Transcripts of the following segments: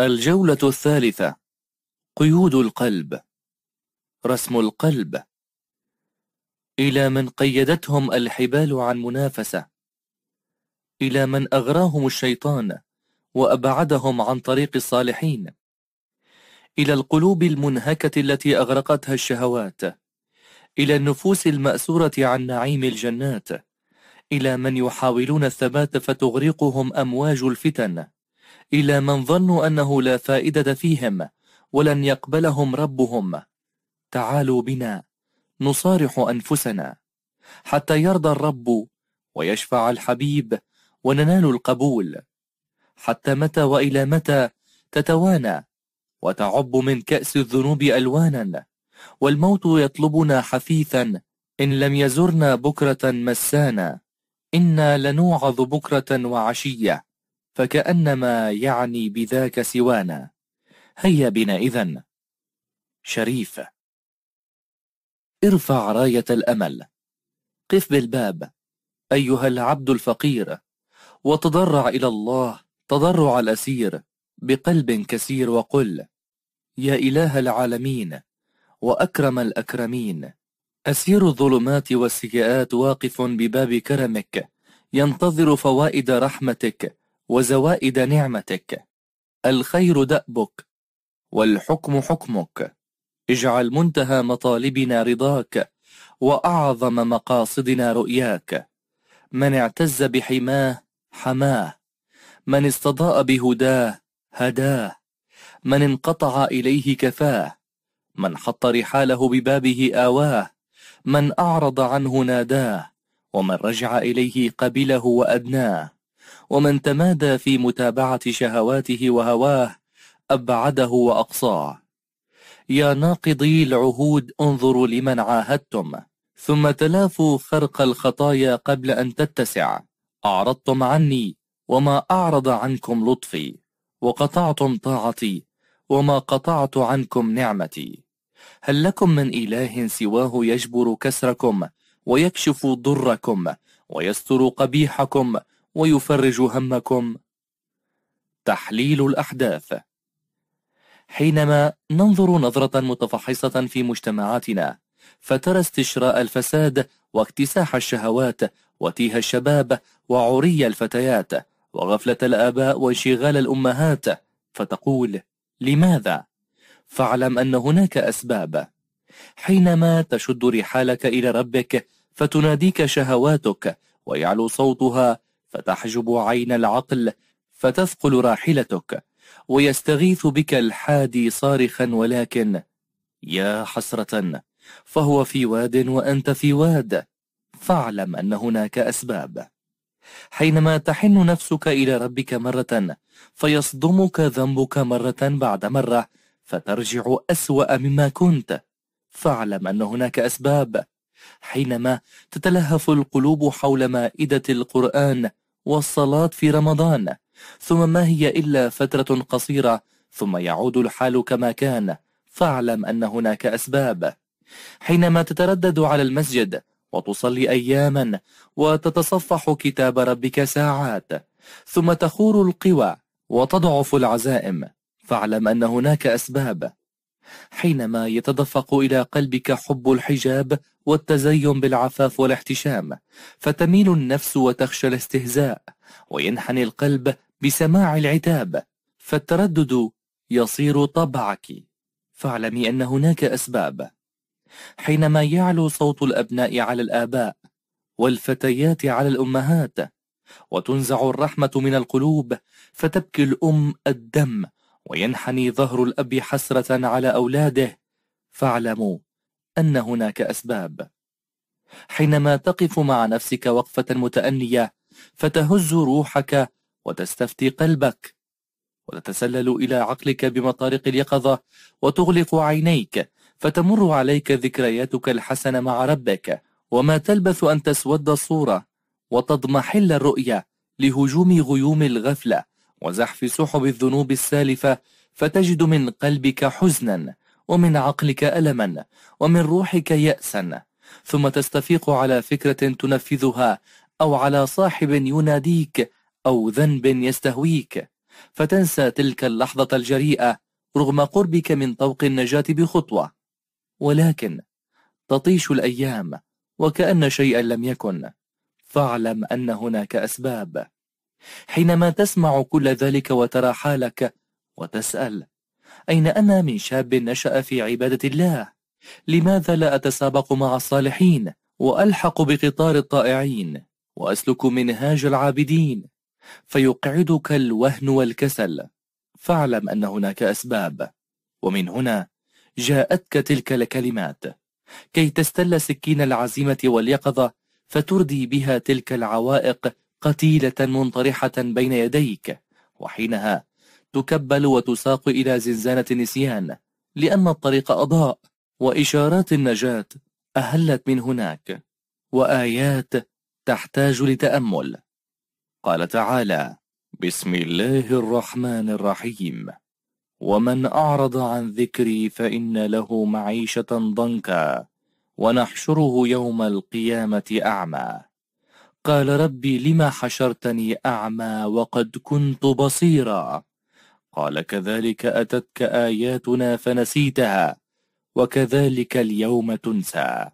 الجولة الثالثة. قيود القلب. رسم القلب. إلى من قيدتهم الحبال عن منافسة. إلى من أغراهم الشيطان وأبعدهم عن طريق الصالحين. إلى القلوب المنهكة التي أغرقتها الشهوات. إلى النفوس المأسورة عن نعيم الجنات. إلى من يحاولون الثبات فتغرقهم أمواج الفتن. إلى من ظنوا أنه لا فائدة فيهم ولن يقبلهم ربهم. تعالوا بنا نصارح أنفسنا. حتى يرضى الرب ويشفع الحبيب وننال القبول. حتى متى وإلى متى تتوانى وتعب من كأس الذنوب ألوانا؟ والموت يطلبنا حثيثا إن لم يزرنا بكرة مسانا. إنا لنوعظ بكرة وعشية. فكأنما يعني بذاك سوانا. هيا بنا إذن. شريف. ارفع راية الأمل. قف بالباب. أيها العبد الفقير. وتضرع إلى الله. تضرع الأسير. بقلب كسير وقل. يا إله العالمين. وأكرم الأكرمين. أسير الظلمات والسيئات واقف بباب كرمك. ينتظر فوائد رحمتك. وزوائد نعمتك. الخير دأبك والحكم حكمك. اجعل منتهى مطالبنا رضاك وأعظم مقاصدنا رؤياك. من اعتز بحماه حماه. من استضاء بهداه هداه. من انقطع إليه كفاه. من حط رحاله ببابه آواه. من أعرض عنه ناداه. ومن رجع إليه قبله وأدناه. ومن تمادى في متابعة شهواته وهواه أبعده وأقصاه. يا ناقضي العهود انظروا لمن عاهدتم ثم تلافوا خرق الخطايا قبل أن تتسع. أعرضتم عني وما أعرض عنكم لطفي وقطعتم طاعتي وما قطعت عنكم نعمتي. هل لكم من إله سواه يجبر كسركم ويكشف ضركم ويستر قبيحكم ويفرج همكم. تحليل الأحداث. حينما ننظر نظرة متفحصة في مجتمعاتنا فترى استشراء الفساد واكتساح الشهوات وتيه الشباب وعري الفتيات وغفلة الآباء وانشغال الأمهات. فتقول لماذا؟ فاعلم أن هناك أسباب. حينما تشد رحالك إلى ربك فتناديك شهواتك ويعلو صوتها فتحجب عين العقل فتثقل راحلتك ويستغيث بك الحادي صارخا ولكن يا حسرة فهو في واد وأنت في واد فاعلم أن هناك أسباب. حينما تحن نفسك إلى ربك مرة فيصدمك ذنبك مرة بعد مرة فترجع أسوأ مما كنت. فاعلم أن هناك أسباب. حينما تتلهف القلوب حول مائدة القرآن والصلاة في رمضان. ثم ما هي إلا فترة قصيرة ثم يعود الحال كما كان. فاعلم أن هناك أسباب. حينما تتردد على المسجد وتصلي أياما وتتصفح كتاب ربك ساعات ثم تخور القوى وتضعف العزائم فاعلم أن هناك أسباب. حينما يتدفق إلى قلبك حب الحجاب والتزين بالعفاف والاحتشام فتميل النفس وتخشى الاستهزاء وينحني القلب بسماع العتاب فالتردد يصير طبعك. فاعلمي أن هناك أسباب. حينما يعلو صوت الأبناء على الآباء والفتيات على الأمهات وتنزع الرحمة من القلوب فتبكي الأم الدم وينحني ظهر الأب حسرة على أولاده. فاعلموا أن هناك أسباب. حينما تقف مع نفسك وقفة متأنية فتهز روحك وتستفتي قلبك. وتتسلل إلى عقلك بمطارق اليقظة وتغلق عينيك فتمر عليك ذكرياتك الحسنة مع ربك. وما تلبث أن تسود الصورة وتضمحل الرؤية لهجوم غيوم الغفلة. وزحف سحب الذنوب السالفة فتجد من قلبك حزنا ومن عقلك ألما ومن روحك يأسا. ثم تستفيق على فكرة تنفذها أو على صاحب يناديك أو ذنب يستهويك. فتنسى تلك اللحظة الجريئة رغم قربك من طوق النجاة بخطوة. ولكن تطيش الأيام وكأن شيئا لم يكن. فاعلم أن هناك أسباب. حينما تسمع كل ذلك وترى حالك وتسأل أين أنا من شاب نشأ في عبادة الله؟ لماذا لا أتسابق مع الصالحين وألحق بقطار الطائعين وأسلك منهاج العابدين؟ فيقعدك الوهن والكسل فاعلم أن هناك أسباب. ومن هنا جاءتك تلك الكلمات كي تستل سكين العزيمة واليقظة فتردي بها تلك العوائق قتيلة منطرحة بين يديك وحينها تكبل وتساق إلى زنزانة النسيان لأن الطريق أضاء وإشارات النجاة أهلت من هناك وآيات تحتاج لتأمل. قال تعالى بسم الله الرحمن الرحيم. ومن أعرض عن ذكري فإن له معيشة ضنكا ونحشره يوم القيامة أعمى. قال ربي لما حشرتني أعمى وقد كنت بصيرا. قال كذلك أتتك آياتنا فنسيتها وكذلك اليوم تنسى.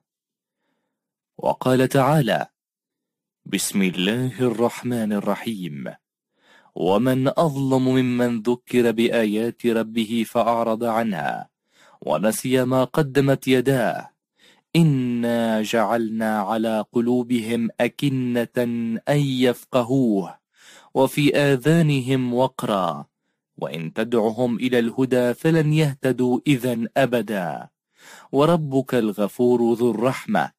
وقال تعالى بسم الله الرحمن الرحيم. ومن أظلم ممن ذكر بآيات ربه فأعرض عنها ونسي ما قدمت يداه. إنا جعلنا على قلوبهم أكنة أن يفقهوه وفي آذانهم وقرا وإن تدعهم إلى الهدى فلن يهتدوا إذا أبدا وربك الغفور ذو الرحمة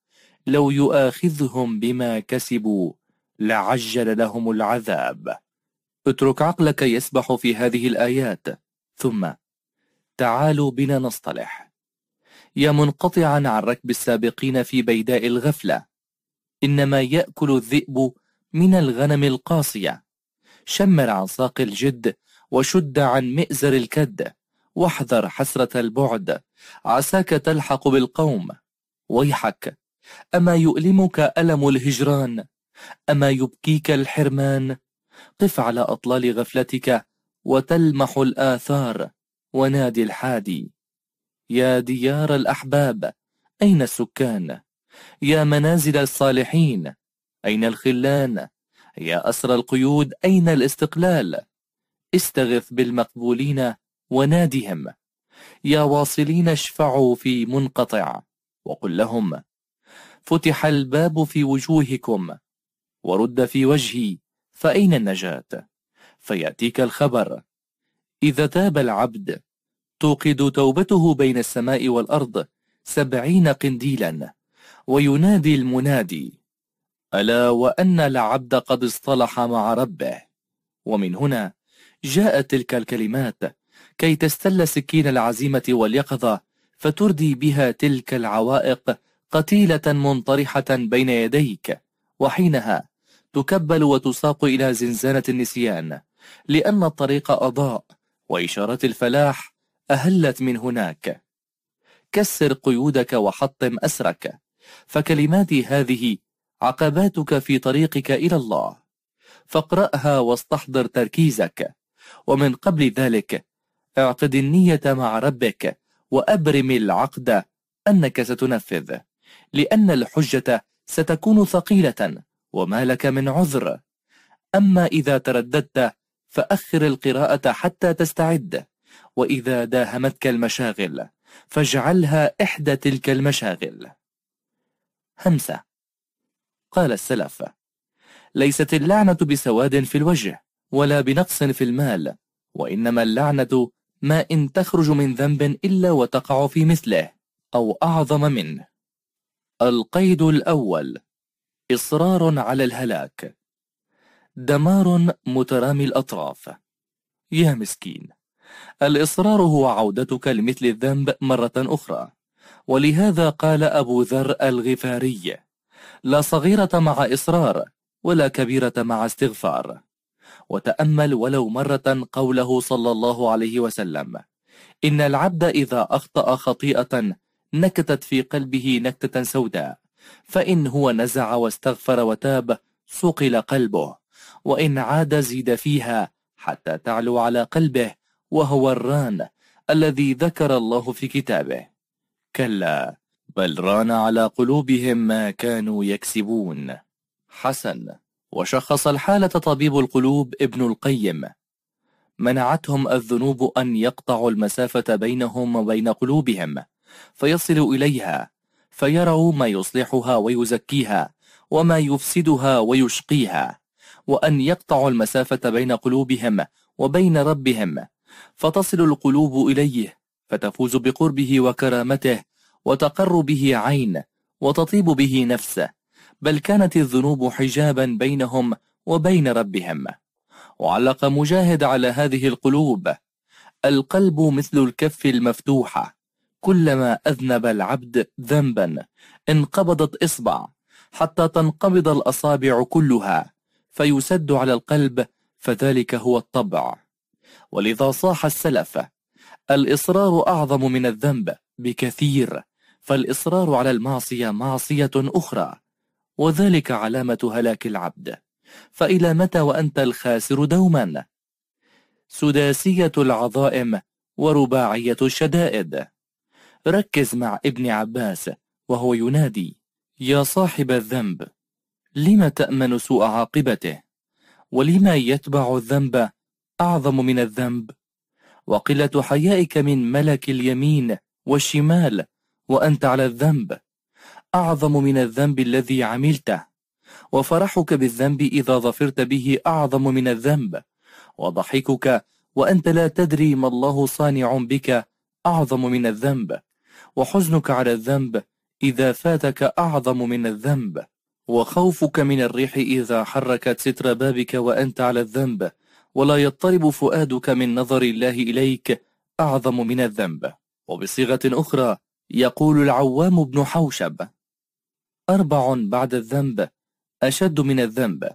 لو يؤاخذهم بما كسبوا لعجل لهم العذاب. اترك عقلك يسبح في هذه الآيات. ثم تعالوا بنا نصطلح. يا منقطعا عن ركب السابقين في بيداء الغفلة. إنما يأكل الذئب من الغنم القاصية. شمر عن ساق الجد وشد عن مئزر الكد. واحذر حسرة البعد. عساك تلحق بالقوم. ويحك أما يؤلمك ألم الهجران؟ أما يبكيك الحرمان؟ قف على أطلال غفلتك وتلمح الآثار. ونادي الحادي. يا ديار الأحباب أين السكان؟ يا منازل الصالحين أين الخلان؟ يا أسر القيود أين الاستقلال؟ استغث بالمقبولين ونادهم. يا واصلين اشفعوا في منقطع وقل لهم فتح الباب في وجوهكم ورد في وجهي فأين النجاة؟ فيأتيك الخبر إذا تاب العبد توقد توبته بين السماء والأرض سبعين قنديلا وينادي المنادي ألا وأن العبد قد اصطلح مع ربه؟ ومن هنا جاءت تلك الكلمات كي تستل سكين العزيمة واليقظة فتردي بها تلك العوائق قتيلة منطرحة بين يديك وحينها تكبل وتساق إلى زنزانة النسيان لأن الطريق أضاء وإشارة الفلاح أهلت من هناك. كسر قيودك وحطم أسرك. فكلماتي هذه عقباتك في طريقك إلى الله. فاقرأها واستحضر تركيزك. ومن قبل ذلك اعقد النية مع ربك وأبرم العقد أنك ستنفذ. لأن الحجة ستكون ثقيلة وما لك من عذر. أما إذا ترددت فأخر القراءة حتى تستعد. وإذا داهمتك المشاغل فاجعلها إحدى تلك المشاغل. همسة. قال السلف ليست اللعنة بسواد في الوجه ولا بنقص في المال وإنما اللعنة ما إن تخرج من ذنب إلا وتقع في مثله أو أعظم منه. القيد الأول إصرار على الهلاك. دمار مترامي الأطراف. يا مسكين. الإصرار هو عودتك لمثل الذنب مرة أخرى. ولهذا قال أبو ذر الغفاري لا صغيرة مع إصرار ولا كبيرة مع استغفار. وتأمل ولو مرة قوله صلى الله عليه وسلم إن العبد إذا أخطأ خطيئة نكتت في قلبه نكتة سوداء فإن هو نزع واستغفر وتاب صقل قلبه وإن عاد زيد فيها حتى تعلو على قلبه وهو الران الذي ذكر الله في كتابه. كلا بل ران على قلوبهم ما كانوا يكسبون. حسن وشخص الحالة طبيب القلوب ابن القيم. منعتهم الذنوب أن يقطعوا المسافة بينهم وبين قلوبهم فيصلوا إليها فيروا ما يصلحها ويزكيها وما يفسدها ويشقيها وأن يقطعوا المسافة بين قلوبهم وبين ربهم. فتصل القلوب إليه فتفوز بقربه وكرامته وتقر به عين وتطيب به نفسه بل كانت الذنوب حجابا بينهم وبين ربهم. وعلق مجاهد على هذه القلوب القلب مثل الكف المفتوحة كلما أذنب العبد ذنبا انقبضت إصبع حتى تنقبض الأصابع كلها فيسد على القلب فذلك هو الطبع. ولذا صاح السلف الإصرار أعظم من الذنب بكثير فالإصرار على المعصية معصية أخرى وذلك علامة هلاك العبد. فإلى متى وأنت الخاسر دوما؟ سداسية العظائم ورباعية الشدائد. ركز مع ابن عباس وهو ينادي يا صاحب الذنب لم تأمن سوء عاقبته؟ ولما يتبع الذنب أعظم من الذنب. وقلة حيائك من ملك اليمين والشمال وأنت على الذنب. أعظم من الذنب الذي عملته. وفرحك بالذنب إذا ظفرت به أعظم من الذنب. وضحكك وأنت لا تدري ما الله صانع بك أعظم من الذنب. وحزنك على الذنب إذا فاتك أعظم من الذنب. وخوفك من الريح إذا حركت ستر بابك وأنت على الذنب. ولا يضطرب فؤادك من نظر الله إليك أعظم من الذنب وبصيغة أخرى يقول العوام بن حوشب أربع بعد الذنب أشد من الذنب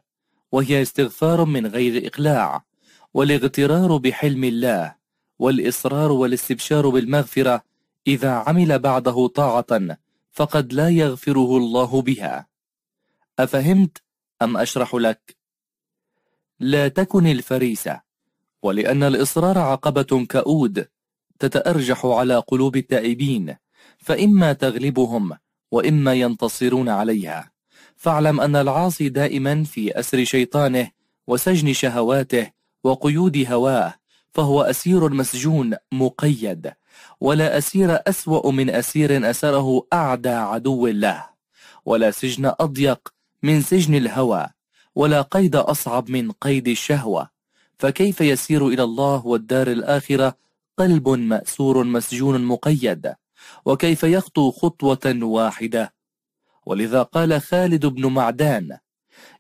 وهي استغفار من غير إقلاع والاغترار بحلم الله والإصرار والاستبشار بالمغفرة إذا عمل بعده طاعة فقد لا يغفره الله بها أفهمت أم أشرح لك؟ لا تكن الفريسة ولأن الإصرار عقبة كؤود تتأرجح على قلوب التائبين فإما تغلبهم وإما ينتصرون عليها. فاعلم أن العاصي دائما في أسر شيطانه وسجن شهواته وقيود هواه فهو أسير مسجون مقيد ولا أسير أسوأ من أسير أسره أعدى عدو له ولا سجن أضيق من سجن الهوى. ولا قيد أصعب من قيد الشهوة. فكيف يسير إلى الله والدار الآخرة قلب مأسور مسجون مقيد؟ وكيف يخطو خطوة واحدة؟ ولذا قال خالد بن معدان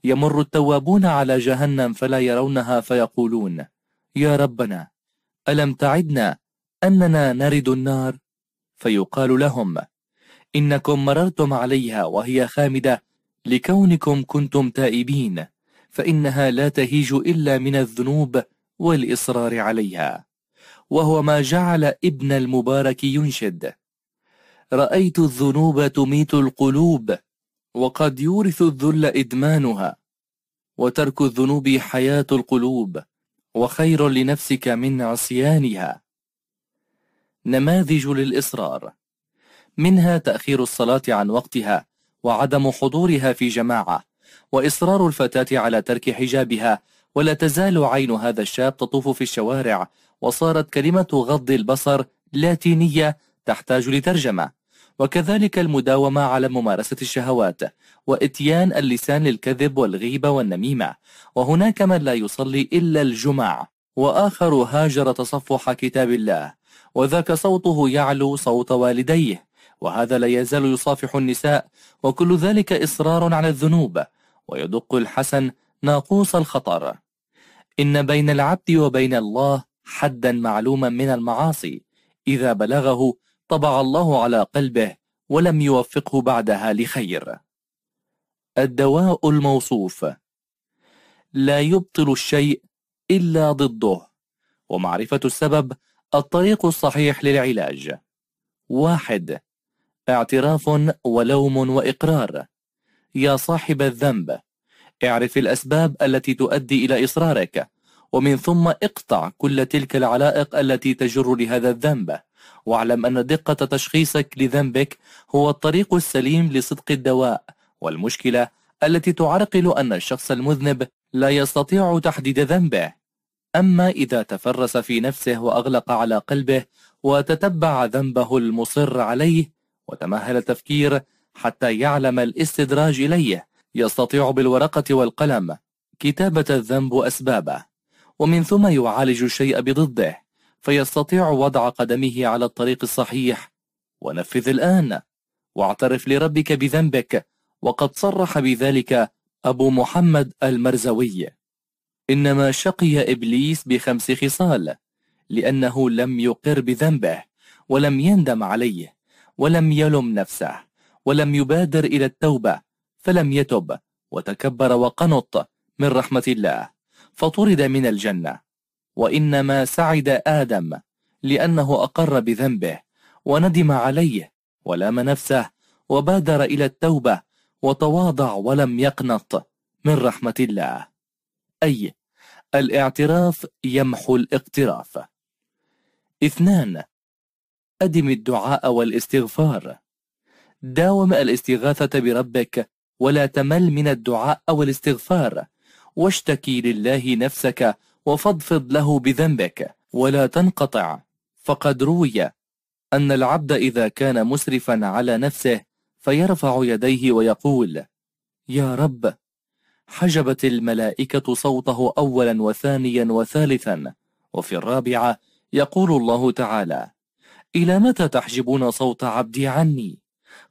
يمر التوابون على جهنم فلا يرونها فيقولون يا ربنا ألم تعدنا أننا نرد النار؟ فيقال لهم إنكم مررتم عليها وهي خامدة لكونكم كنتم تائبين فإنها لا تهيج إلا من الذنوب والإصرار عليها. وهو ما جعل ابن المبارك ينشد. رأيت الذنوب تميت القلوب وقد يورث الذل إدمانها. وترك الذنوب حياة القلوب وخير لنفسك من عصيانها. نماذج للإصرار. منها تأخير الصلاة عن وقتها وعدم حضورها في جماعة وإصرار الفتاة على ترك حجابها ولا تزال عين هذا الشاب تطوف في الشوارع وصارت كلمة غض البصر لاتينية تحتاج لترجمة. وكذلك المداومة على ممارسة الشهوات وإتيان اللسان للكذب والغيبة والنميمة. وهناك من لا يصلي إلا الجمع وآخر هاجر تصفح كتاب الله. وذاك صوته يعلو صوت والديه. وهذا لا يزال يصافح النساء وكل ذلك إصرار على الذنوب ويدق الحسن ناقوس الخطر. إن بين العبد وبين الله حدا معلوما من المعاصي إذا بلغه طبع الله على قلبه ولم يوفقه بعدها لخير. الدواء الموصوف لا يبطل الشيء إلا ضده ومعرفة السبب الطريق الصحيح للعلاج. واحد اعتراف ولوم وإقرار. يا صاحب الذنب اعرف الأسباب التي تؤدي إلى إصرارك ومن ثم اقطع كل تلك العلائق التي تجر لهذا الذنب. واعلم أن دقة تشخيصك لذنبك هو الطريق السليم لصدق الدواء والمشكلة التي تعرقل أن الشخص المذنب لا يستطيع تحديد ذنبه. أما إذا تفرس في نفسه وأغلق على قلبه وتتبع ذنبه المصر عليه وتمهل التفكير حتى يعلم الاستدراج إليه. يستطيع بالورقة والقلم كتابة الذنب أسبابه ومن ثم يعالج الشيء بضده فيستطيع وضع قدمه على الطريق الصحيح. ونفذ الآن. واعترف لربك بذنبك وقد صرح بذلك أبو محمد المرزوي. إنما شقي إبليس بخمس خصال لأنه لم يقر بذنبه ولم يندم عليه. ولم يلم نفسه ولم يبادر إلى التوبة فلم يتب وتكبر وقنط من رحمة الله فطرد من الجنة. وإنما سعد آدم لأنه أقر بذنبه وندم عليه ولام نفسه وبادر إلى التوبة وتواضع ولم يقنط من رحمة الله. أي الاعتراف يمحو الاقتراف. اثنان أدم الدعاء والاستغفار. داوم الاستغاثة بربك ولا تمل من الدعاء والاستغفار. واشتكي لله نفسك وفضفض له بذنبك ولا تنقطع. فقد روي أن العبد إذا كان مسرفا على نفسه فيرفع يديه ويقول يا رب حجبت الملائكة صوته أولا وثانيا وثالثا. وفي الرابعة يقول الله تعالى إلى متى تحجبون صوت عبدي عني؟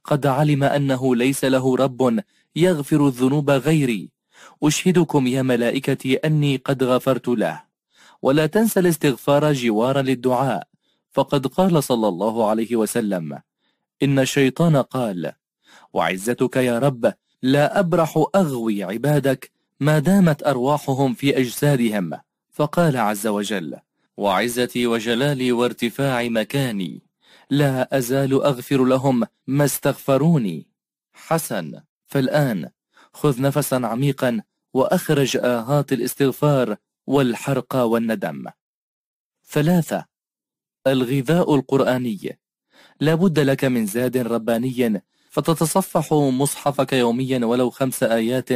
قد علم أنه ليس له رب يغفر الذنوب غيري. أشهدكم يا ملائكتي أني قد غفرت له. ولا تنسى الاستغفار جوارا للدعاء. فقد قال صلى الله عليه وسلم إن الشيطان قال وعزتك يا رب لا أبرح أغوي عبادك ما دامت أرواحهم في أجسادهم. فقال عز وجل وعزتي وجلالي وارتفاع مكاني لا أزال أغفر لهم ما استغفروني. حسن فالآن خذ نفسا عميقا وأخرج آهات الاستغفار والحرق والندم. ثلاثة الغذاء القرآني. لا بد لك من زاد رباني فتتصفح مصحفك يوميا ولو خمس آيات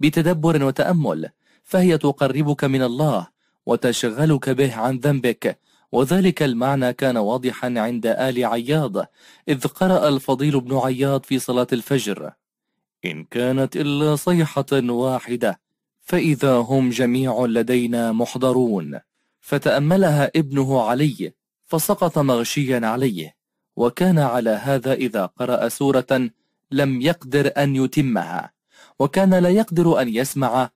بتدبر وتأمل فهي تقربك من الله وتشغلك به عن ذنبك. وذلك المعنى كان واضحا عند آل عياض إذ قرأ الفضيل بن عياض في صلاة الفجر. إن كانت إلا صيحة واحدة فإذا هم جميع لدينا محضرون. فتأملها ابنه علي فسقط مغشيا عليه. وكان على هذا إذا قرأ سورة لم يقدر أن يتمها. وكان لا يقدر أن يسمع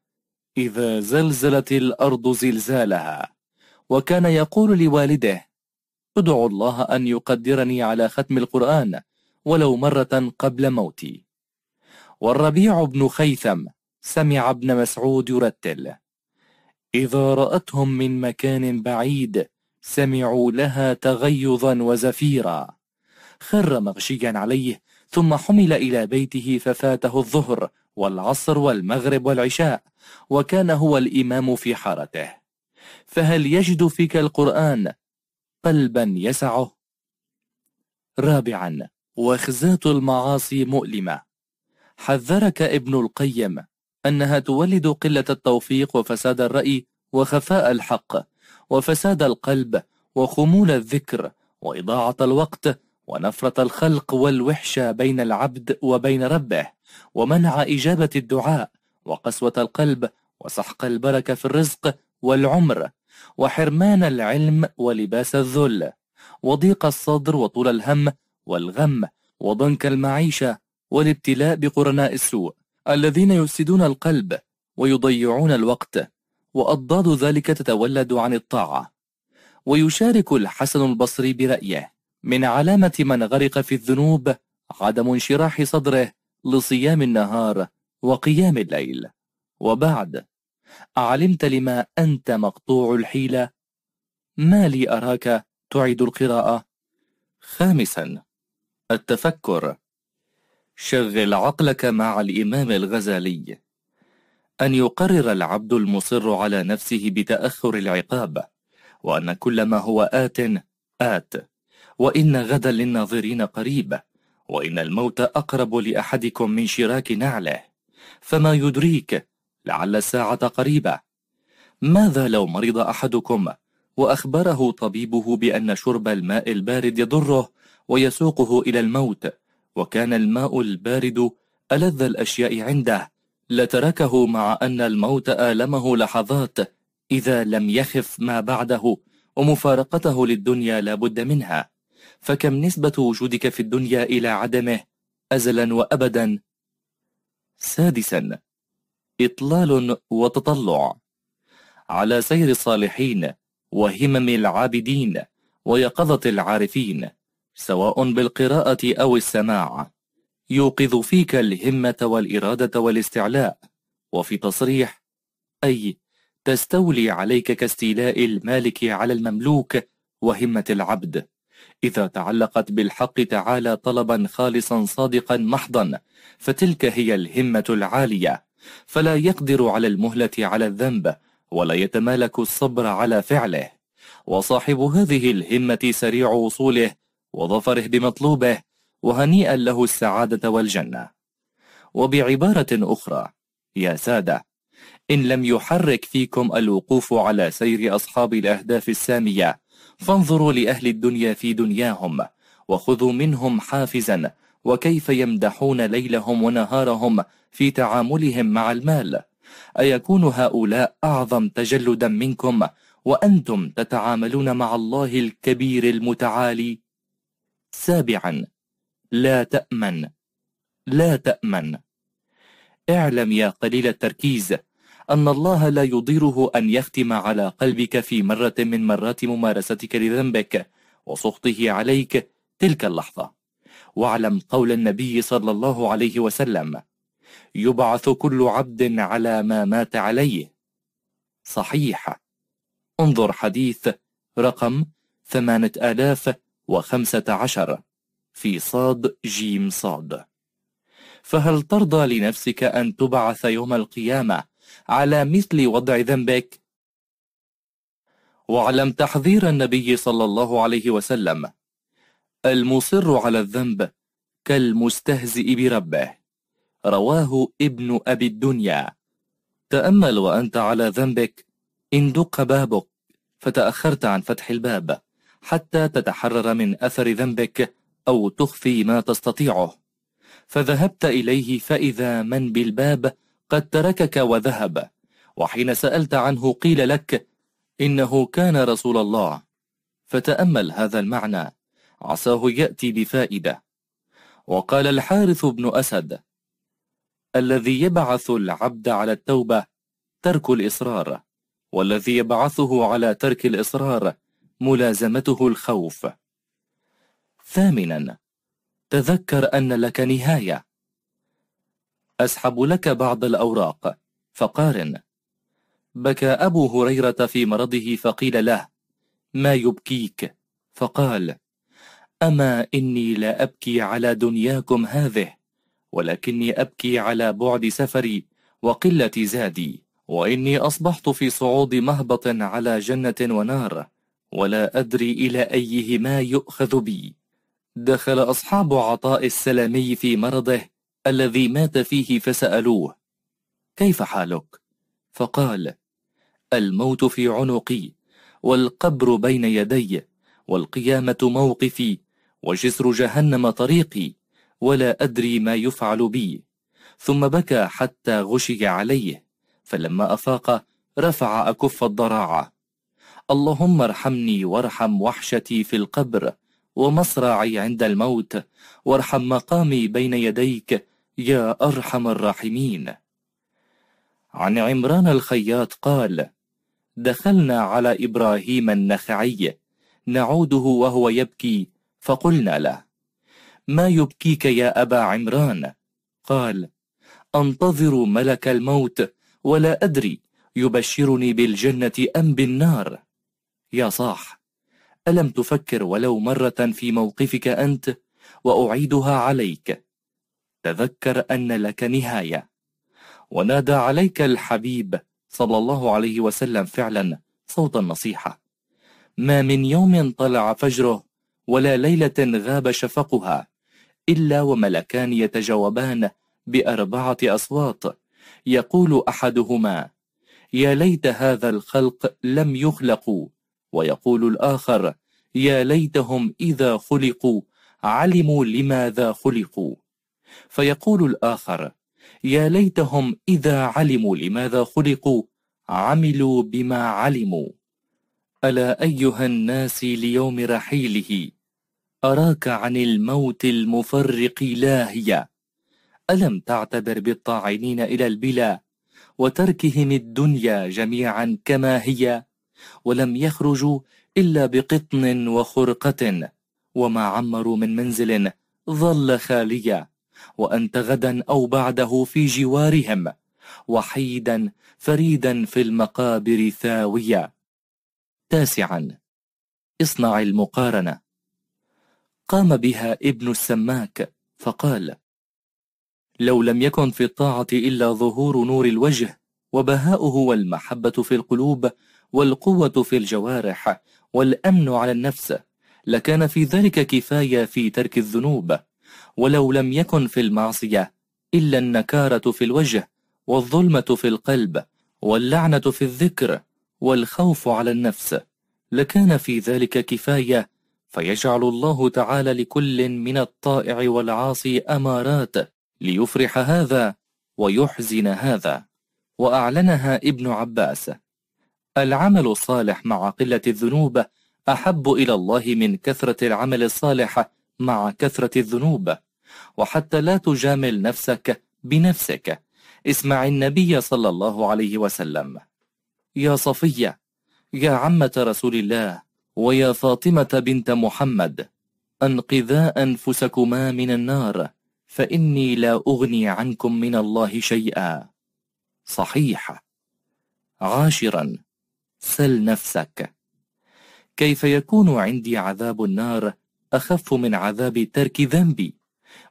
إذا زلزلت الأرض زلزالها وكان يقول لوالده ادعو الله أن يقدرني على ختم القرآن ولو مرة قبل موتي. والربيع بن خيثم سمع ابن مسعود يرتل إذا رأتهم من مكان بعيد سمعوا لها تغيظا وزفيرا. خر مغشيا عليه ثم حمل إلى بيته ففاته الظهر والعصر والمغرب والعشاء وكان هو الإمام في حارته. فهل يجد فيك القرآن قلبا يسعه؟ رابعا وخزات المعاصي مؤلمة. حذرك ابن القيم أنها تولد قلة التوفيق وفساد الرأي وخفاء الحق وفساد القلب وخمول الذكر وإضاعة الوقت ونفرة الخلق والوحشة بين العبد وبين ربه ومنع إجابة الدعاء وقسوة القلب وسحق البركة في الرزق والعمر وحرمان العلم ولباس الذل وضيق الصدر وطول الهم والغم وضنك المعيشة والابتلاء بقرناء السوء الذين يفسدون القلب ويضيعون الوقت وأضداد ذلك تتولد عن الطاعة ويشارك الحسن البصري برأيه. من علامة من غرق في الذنوب عدم انشراح صدره لصيام النهار وقيام الليل. وبعد علمت لما أنت مقطوع الحيلة. ما لي أراك تعيد القراءة؟ خامسا التفكر. شغل عقلك مع الإمام الغزالي. أن يقرر العبد المصر على نفسه بتأخر العقاب وأن كل ما هو آت آت. وإن غدا للناظرين قريب وإن الموت أقرب لأحدكم من شراك نعله. فما يدريك لعل الساعة قريبة. ماذا لو مرض أحدكم وأخبره طبيبه بأن شرب الماء البارد يضره ويسوقه إلى الموت وكان الماء البارد ألذ الأشياء عنده لتركه مع أن الموت آلمه لحظات إذا لم يخف ما بعده ومفارقته للدنيا لا بد منها. فكم نسبة وجودك في الدنيا إلى عدمه؟ أزلا وأبدا. سادسا إطلال وتطلع. على سير الصالحين وهمم العابدين ويقظة العارفين سواء بالقراءة أو السماع. يوقظ فيك الهمة والإرادة والاستعلاء. وفي تصريح أي تستولي عليك كاستيلاء المالك على المملوك وهمة العبد. إذا تعلقت بالحق تعالى طلبا خالصا صادقا محضا فتلك هي الهمة العالية. فلا يقدر على المهلة على الذنب ولا يتمالك الصبر على فعله. وصاحب هذه الهمة سريع وصوله وظفره بمطلوبه وهنيئا له السعادة والجنة. وبعبارة أخرى يا سادة إن لم يحرك فيكم الوقوف على سير أصحاب الأهداف السامية فانظروا لأهل الدنيا في دنياهم وخذوا منهم حافزا وكيف يمدحون ليلهم ونهارهم في تعاملهم مع المال؟ أيكون هؤلاء أعظم تجلدا منكم وأنتم تتعاملون مع الله الكبير المتعالي؟ سابعا لا تأمن لا تأمن. اعلم يا قليل التركيز أن الله لا يضيره أن يختم على قلبك في مرة من مرات ممارستك لذنبك وسخطه عليك تلك اللحظة. واعلم قول النبي صلى الله عليه وسلم يبعث كل عبد على ما مات عليه. صحيح. انظر حديث رقم ثمانة آلاف وخمسة عشر في صاد جيم صاد. فهل ترضى لنفسك أن تبعث يوم القيامة على مثل وضع ذنبك. واعلم تحذير النبي صلى الله عليه وسلم. المصر على الذنب كالمستهزئ بربه. رواه ابن أبي الدنيا. تأمل وأنت على ذنبك. إن دق بابك. فتأخرت عن فتح الباب. حتى تتحرر من أثر ذنبك أو تخفي ما تستطيعه. فذهبت إليه فإذا من بالباب قد تركك وذهب. وحين سألت عنه قيل لك إنه كان رسول الله. فتأمل هذا المعنى. عساه يأتي بفائدة. وقال الحارث بن أسد الذي يبعث العبد على التوبة ترك الإصرار والذي يبعثه على ترك الإصرار ملازمته الخوف. ثامنا تذكر أن لك نهاية. أسحب لك بعض الأوراق. فقارن. بكى أبو هريرة في مرضه فقيل له ما يبكيك؟ فقال أما إني لا أبكي على دنياكم هذه ولكني أبكي على بعد سفري وقلة زادي وإني أصبحت في صعود مهبط على جنة ونار ولا أدري إلى أيهما يؤخذ بي. دخل أصحاب عطاء السلامي في مرضه الذي مات فيه فسألوه كيف حالك؟ فقال الموت في عنقي والقبر بين يدي والقيامة موقفي وجسر جهنم طريقي ولا أدري ما يفعل بي ثم بكى حتى غشي عليه فلما أفاق رفع أكف الضراعة اللهم ارحمني وارحم وحشتي في القبر ومصرعي عند الموت وارحم مقامي بين يديك يا أرحم الراحمين. عن عمران الخياط قال دخلنا على إبراهيم النخعي نعوده وهو يبكي فقلنا له ما يبكيك يا أبا عمران؟ قال أنتظر ملك الموت ولا أدري يبشرني بالجنة أم بالنار. يا صاح ألم تفكر ولو مرة في موقفك أنت وأعيدها عليك تذكر أن لك نهاية. ونادى عليك الحبيب صلى الله عليه وسلم فعلا صوت النصيحة. ما من يوم طلع فجره ولا ليلة غاب شفقها إلا وملكان يتجاوبان بأربعة أصوات. يقول أحدهما يا ليت هذا الخلق لم يخلقوا. ويقول الآخر يا ليتهم إذا خلقوا علموا لماذا خلقوا. فيقول الآخر يا ليتهم إذا علموا لماذا خلقوا عملوا بما علموا. ألا أيها الناس ليوم رحيله أراك عن الموت المفرق لاهيا ألم تعتبر بالطاعنين إلى البلا وتركهم الدنيا جميعا كما هي؟ ولم يخرجوا إلا بقطن وخرقة وما عمروا من منزل ظل خاليا. وأنت غدا أو بعده في جوارهم وحيدا فريدا في المقابر ثاويا تاسعا اصنع المقارنة. قام بها ابن السماك فقال لو لم يكن في الطاعة إلا ظهور نور الوجه وبهاؤه والمحبة في القلوب والقوة في الجوارح والأمن على النفس لكان في ذلك كفاية في ترك الذنوب. ولو لم يكن في المعصية إلا النكارة في الوجه والظلمة في القلب واللعنة في الذكر والخوف على النفس. لكان في ذلك كفاية فيجعل الله تعالى لكل من الطائع والعاصي أمارات ليفرح هذا ويحزن هذا. وأعلنها ابن عباس العمل الصالح مع قلة الذنوب أحب إلى الله من كثرة العمل الصالح مع كثرة الذنوب. وحتى لا تجامل نفسك بنفسك. اسمع النبي صلى الله عليه وسلم. يا صفية يا عمة رسول الله ويا فاطمة بنت محمد أنقذا أنفسكما من النار فإني لا أغني عنكم من الله شيئا. صحيح. عاشرا. سل نفسك. كيف يكون عندي عذاب النار أخف من عذاب ترك ذنبي؟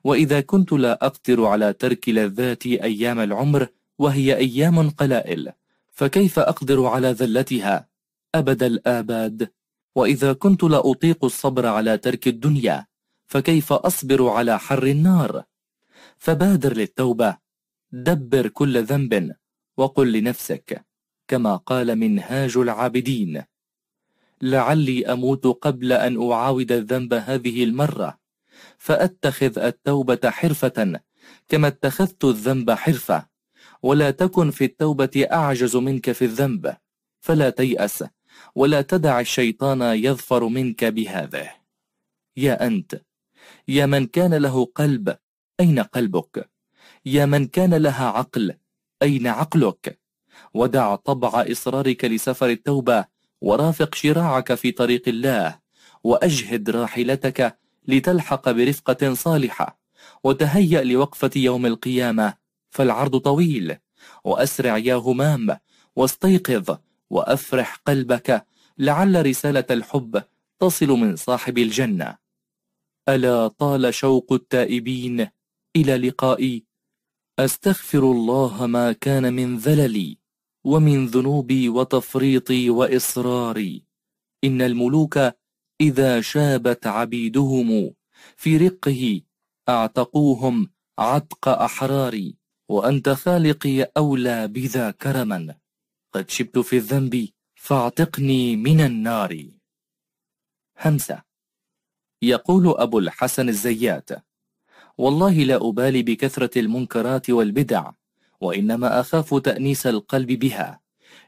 وإذا كنت لا أقدر على ترك لذاتي أيام العمر وهي أيام قلائل فكيف أقدر على ذلتها؟ أبد الآباد. وإذا كنت لا أطيق الصبر على ترك الدنيا فكيف أصبر على حر النار؟ فبادر للتوبة دبر كل ذنب وقل لنفسك كما قال منهاج العابدين لعلي أموت قبل أن أعاود الذنب هذه المرة. فأتخذ التوبة حرفة كما اتخذت الذنب حرفة. ولا تكن في التوبة أعجز منك في الذنب. فلا تيأس ولا تدع الشيطان يظفر منك بهذا. يا أنت يا من كان له قلب أين قلبك؟ يا من كان لها عقل أين عقلك؟ ودع طبع إصرارك لسفر التوبة ورافق شراعك في طريق الله وأجهد راحلتك لتلحق برفقة صالحة وتهيأ لوقفة يوم القيامة فالعرض طويل وأسرع يا همام واستيقظ وأفرح قلبك لعل رسالة الحب تصل من صاحب الجنة. ألا طال شوق التائبين إلى لقائي أستغفر الله ما كان من ذللي ومن ذنوبي وتفريطي وإصراري. إن الملوك إذا شابت عبيدهم في رقه أعتقوهم عتق أحراري وأنت خالقي أولى بذا كرما. قد شبت في الذنب فاعتقني من النار. همسة. يقول أبو الحسن الزيات والله لا أبالي بكثرة المنكرات والبدع وإنما أخاف تأنيس القلب بها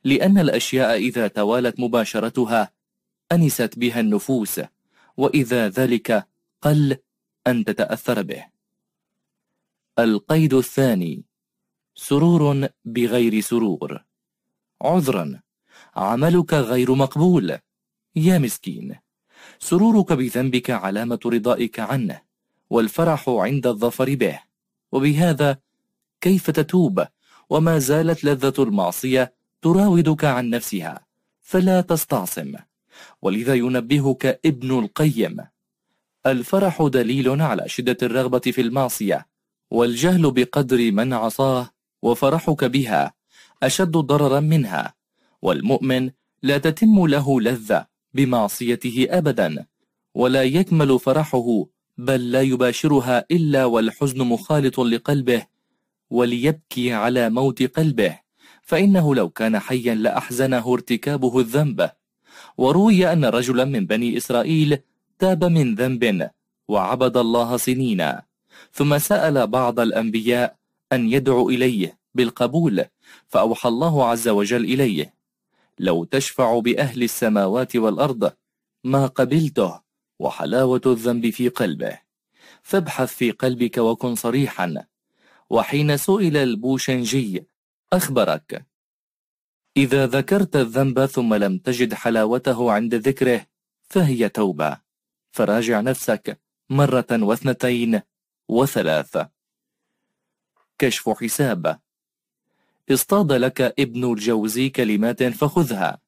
لأن الأشياء إذا توالت مباشرتها أنست بها النفوس وإذا ذلك قل أن تتأثر به. القيد الثاني سرور بغير سرور. عذرا عملك غير مقبول. يا مسكين سرورك بذنبك علامة رضائك عنه والفرح عند الظفر به. وبهذا كيف تتوب؟ وما زالت لذة المعصية تراودك عن نفسها فلا تستعصم. ولذا ينبهك ابن القيم الفرح دليل على شدة الرغبة في المعصية والجهل بقدر من عصاه وفرحك بها أشد ضررا منها والمؤمن لا تتم له لذة بمعصيته أبدا ولا يكمل فرحه بل لا يباشرها إلا والحزن مخالط لقلبه وليبكي على موت قلبه فإنه لو كان حيا لأحزنه ارتكابه الذنب. وروي أن رجلا من بني إسرائيل تاب من ذنب وعبد الله سنين. ثم سأل بعض الأنبياء أن يدعو إليه بالقبول فأوحى الله عز وجل إليه لو تشفع بأهل السماوات والأرض ما قبلته وحلاوة الذنب في قلبه فابحث في قلبك وكن صريحا وحين سئل البوشنجي أخبرك إذا ذكرت الذنب ثم لم تجد حلاوته عند ذكره فهي توبة. فراجع نفسك مرة واثنتين وثلاثة كشف حساب. اصطاد لك ابن الجوزي كلمات فخذها.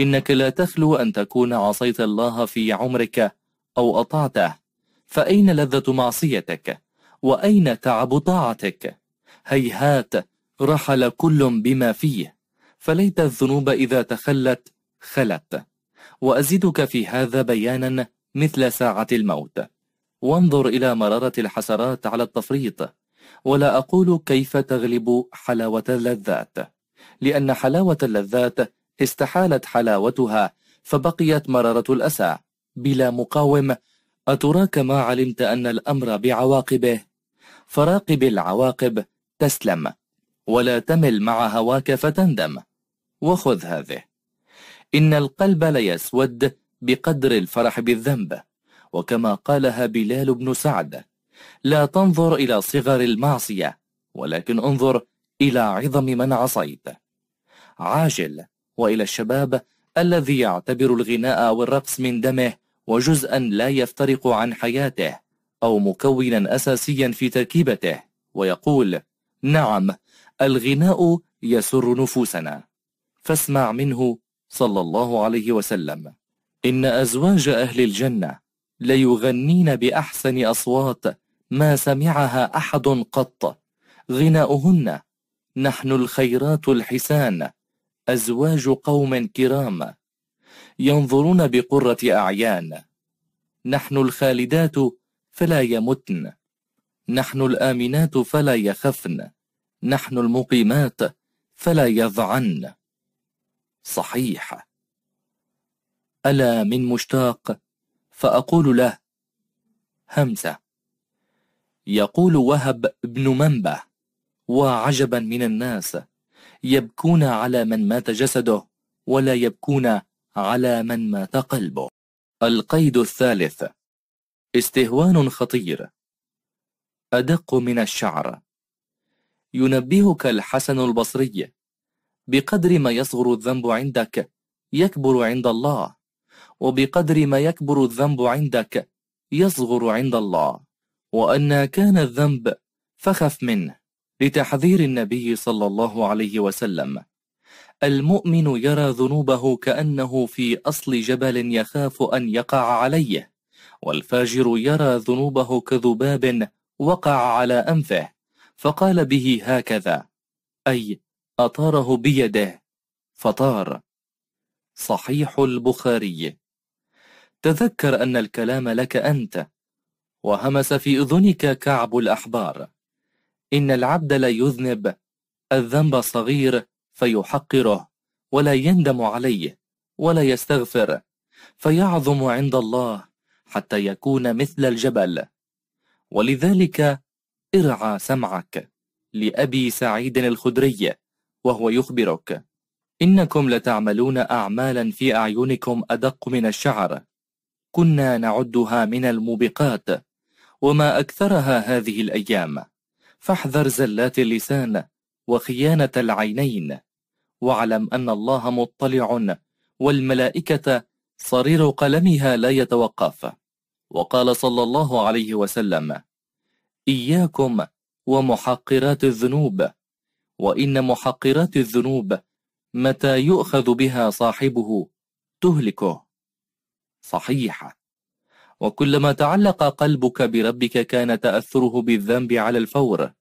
إنك لا تخلو أن تكون عصيت الله في عمرك أو أطعته. فأين لذة معصيتك؟ وأين تعب طاعتك؟ هيهات رحل كل بما فيه. فليت الذنوب إذا تخلت خلت. وأزيدك في هذا بيانا مثل ساعة الموت. وانظر إلى مرارة الحسرات على التفريط. ولا أقول كيف تغلب حلاوة اللذات. لأن حلاوة اللذات استحالت حلاوتها فبقيت مرارة الأسى. بلا مقاوم أتراك ما علمت أن الأمر بعواقبه؟ فراقب العواقب تسلم. ولا تمل مع هواك فتندم. وخذ هذه. إن القلب ليسود بقدر الفرح بالذنب. وكما قالها بلال بن سعد لا تنظر إلى صغر المعصية ولكن انظر إلى عظم من عصيت. عاجل وإلى الشباب الذي يعتبر الغناء والرقص من دمه وجزءا لا يفترق عن حياته أو مكونا أساسيا في تركيبته ويقول نعم الغناء يسر نفوسنا. فاسمع منه صلى الله عليه وسلم. إن أزواج أهل الجنة ليغنين بأحسن أصوات ما سمعها أحد قط. غناؤهن نحن الخيرات الحسان أزواج قوم كرام. ينظرون بقرة أعيان نحن الخالدات فلا يمتن. نحن الآمنات فلا يخفن نحن المقيمات فلا يضعن. صحيح ألا من مشتاق؟ فأقول له همسة يقول وهب بن منبه وعجبا من الناس. يبكون على من مات جسده ولا يبكون على من مات قلبه. القيد الثالث. استهوان خطير. أدق من الشعر. ينبهك الحسن البصري. بقدر ما يصغر الذنب عندك يكبر عند الله. وبقدر ما يكبر الذنب عندك يصغر عند الله. وأن كان الذنب فخف منه لتحذير النبي صلى الله عليه وسلم. المؤمن يرى ذنوبه كأنه في أصل جبل يخاف أن يقع عليه. والفاجر يرى ذنوبه كذباب وقع على أنفه. فقال به هكذا أي أطاره بيده فطار. صحيح البخاري. تذكر أن الكلام لك أنت وهمس في أذنك كعب الأحبار. إن العبد لا يذنب الذنب صغير فيحقره ولا يندم عليه ولا يستغفر. فيعظم عند الله حتى يكون مثل الجبل. ولذلك ارعى سمعك لأبي سعيد الخدري. وهو يخبرك. إنكم لتعملون أعمالا في أعينكم أدق من الشعر. كنا نعدها من الموبقات. وما أكثرها هذه الأيام. فاحذر زلات اللسان وخيانة العينين. واعلم أن الله مطلع والملائكة صرير قلمها لا يتوقف. وقال صلى الله عليه وسلم إياكم ومحقرات الذنوب. وإن محقرات الذنوب متى يؤخذ بها صاحبه تهلكه. صحيح وكلما تعلق قلبك بربك كان تأثره بالذنب على الفور